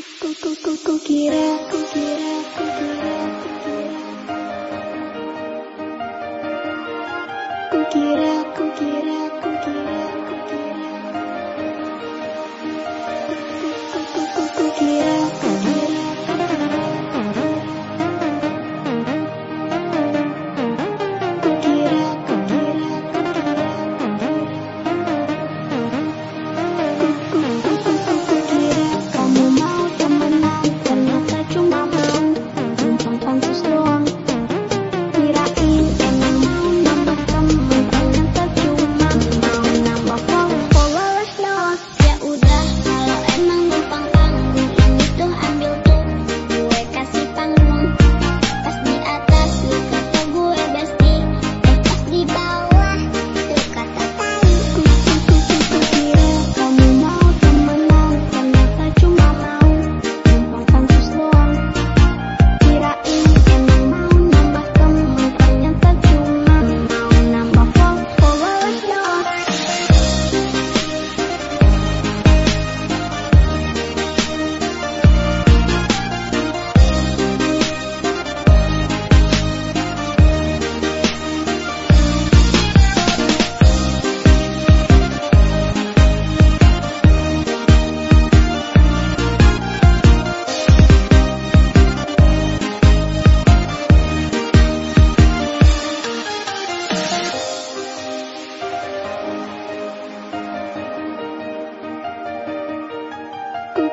Kukira, kukira, kukira, kukira.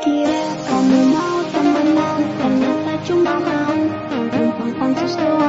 kira kamu mau temenan Ternyata cuma mau Tentang tentang sesuatu